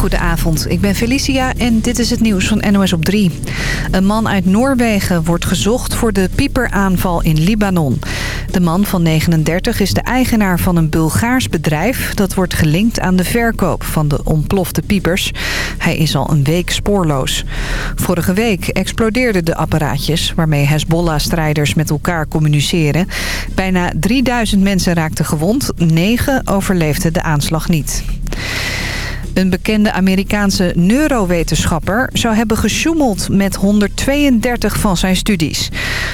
Goedenavond, ik ben Felicia en dit is het nieuws van NOS op 3. Een man uit Noorwegen wordt gezocht voor de pieperaanval in Libanon. De man van 39 is de eigenaar van een Bulgaars bedrijf... dat wordt gelinkt aan de verkoop van de ontplofte piepers. Hij is al een week spoorloos. Vorige week explodeerden de apparaatjes... waarmee Hezbollah-strijders met elkaar communiceren. Bijna 3000 mensen raakten gewond, 9 overleefden de aanslag niet. Een bekende Amerikaanse neurowetenschapper zou hebben gesjoemeld met 132 van zijn studies.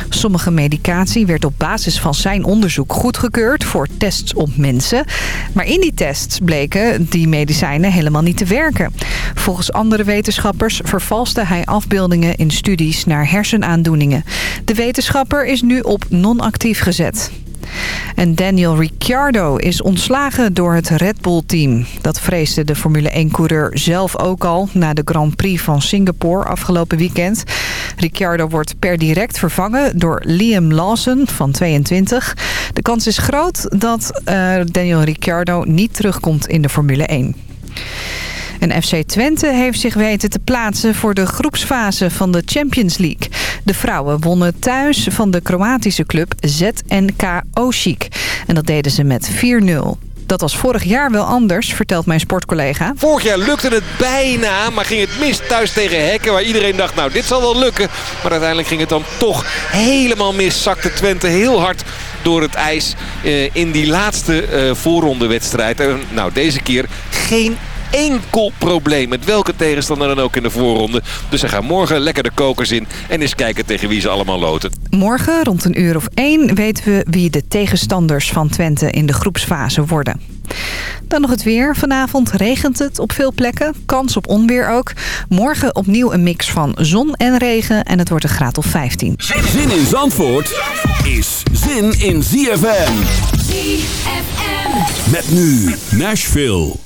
Sommige medicatie werd op basis van zijn onderzoek goedgekeurd voor tests op mensen. Maar in die tests bleken die medicijnen helemaal niet te werken. Volgens andere wetenschappers vervalste hij afbeeldingen in studies naar hersenaandoeningen. De wetenschapper is nu op non-actief gezet. En Daniel Ricciardo is ontslagen door het Red Bull-team. Dat vreesde de Formule 1-coureur zelf ook al... na de Grand Prix van Singapore afgelopen weekend. Ricciardo wordt per direct vervangen door Liam Lawson van 22. De kans is groot dat uh, Daniel Ricciardo niet terugkomt in de Formule 1. En FC Twente heeft zich weten te plaatsen voor de groepsfase van de Champions League. De vrouwen wonnen thuis van de Kroatische club ZNK Osijek. En dat deden ze met 4-0. Dat was vorig jaar wel anders, vertelt mijn sportcollega. Vorig jaar lukte het bijna, maar ging het mis thuis tegen Hekken. Waar iedereen dacht, nou dit zal wel lukken. Maar uiteindelijk ging het dan toch helemaal mis. Zakte Twente heel hard door het ijs uh, in die laatste uh, voorrondewedstrijd. En nou, deze keer geen enkel probleem. Met welke tegenstander dan ook in de voorronde. Dus ze gaan morgen lekker de kokers in. En eens kijken tegen wie ze allemaal loten. Morgen rond een uur of één weten we wie de tegenstanders van Twente in de groepsfase worden. Dan nog het weer. Vanavond regent het op veel plekken. Kans op onweer ook. Morgen opnieuw een mix van zon en regen. En het wordt een graad of 15. Zin in Zandvoort is zin in ZFM. ZFM. Met nu Nashville.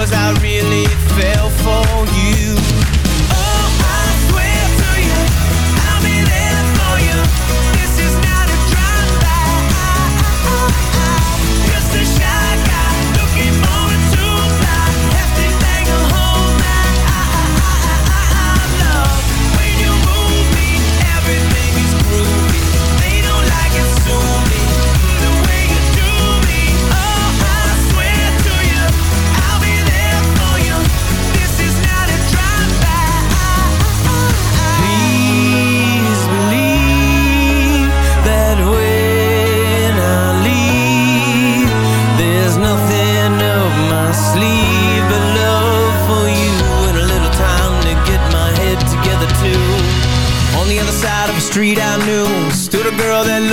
because I really fell for you.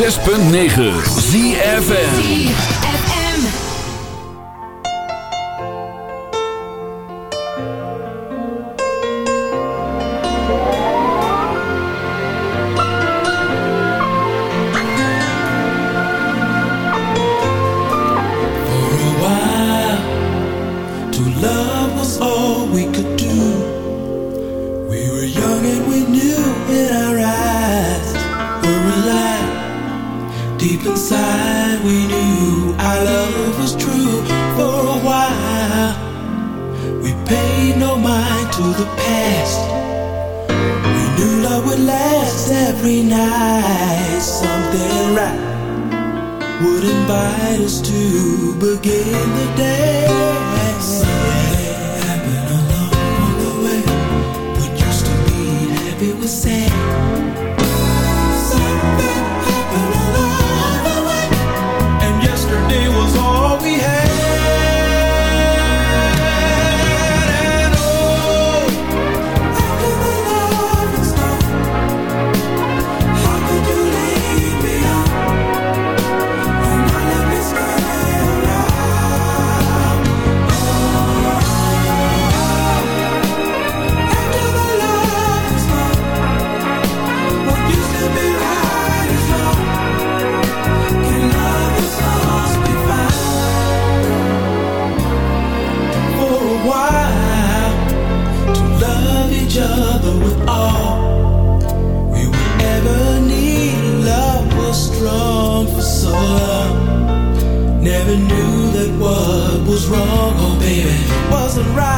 Zes never knew that what was wrong, oh baby, wasn't right.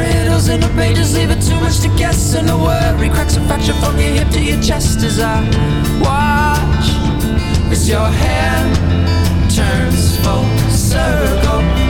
riddles in the pages, leaving too much to guess. And the worry cracks a fracture from your hip to your chest as I watch as your hand turns full circle.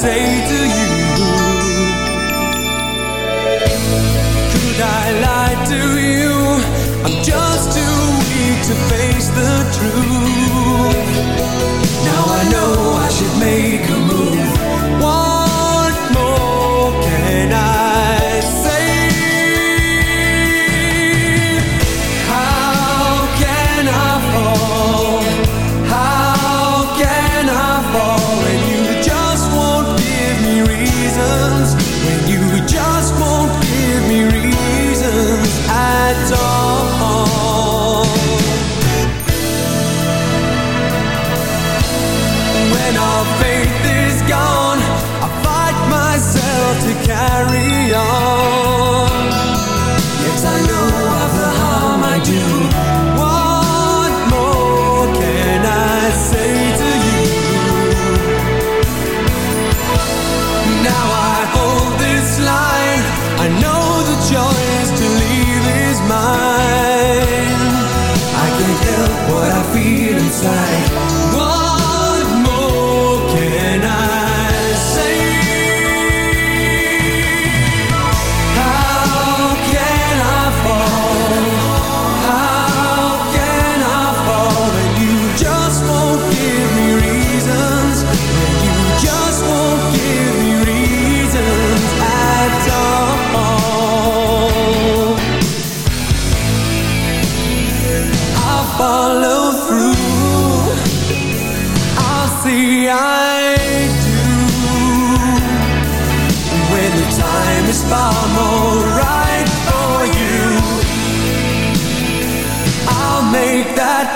say to you?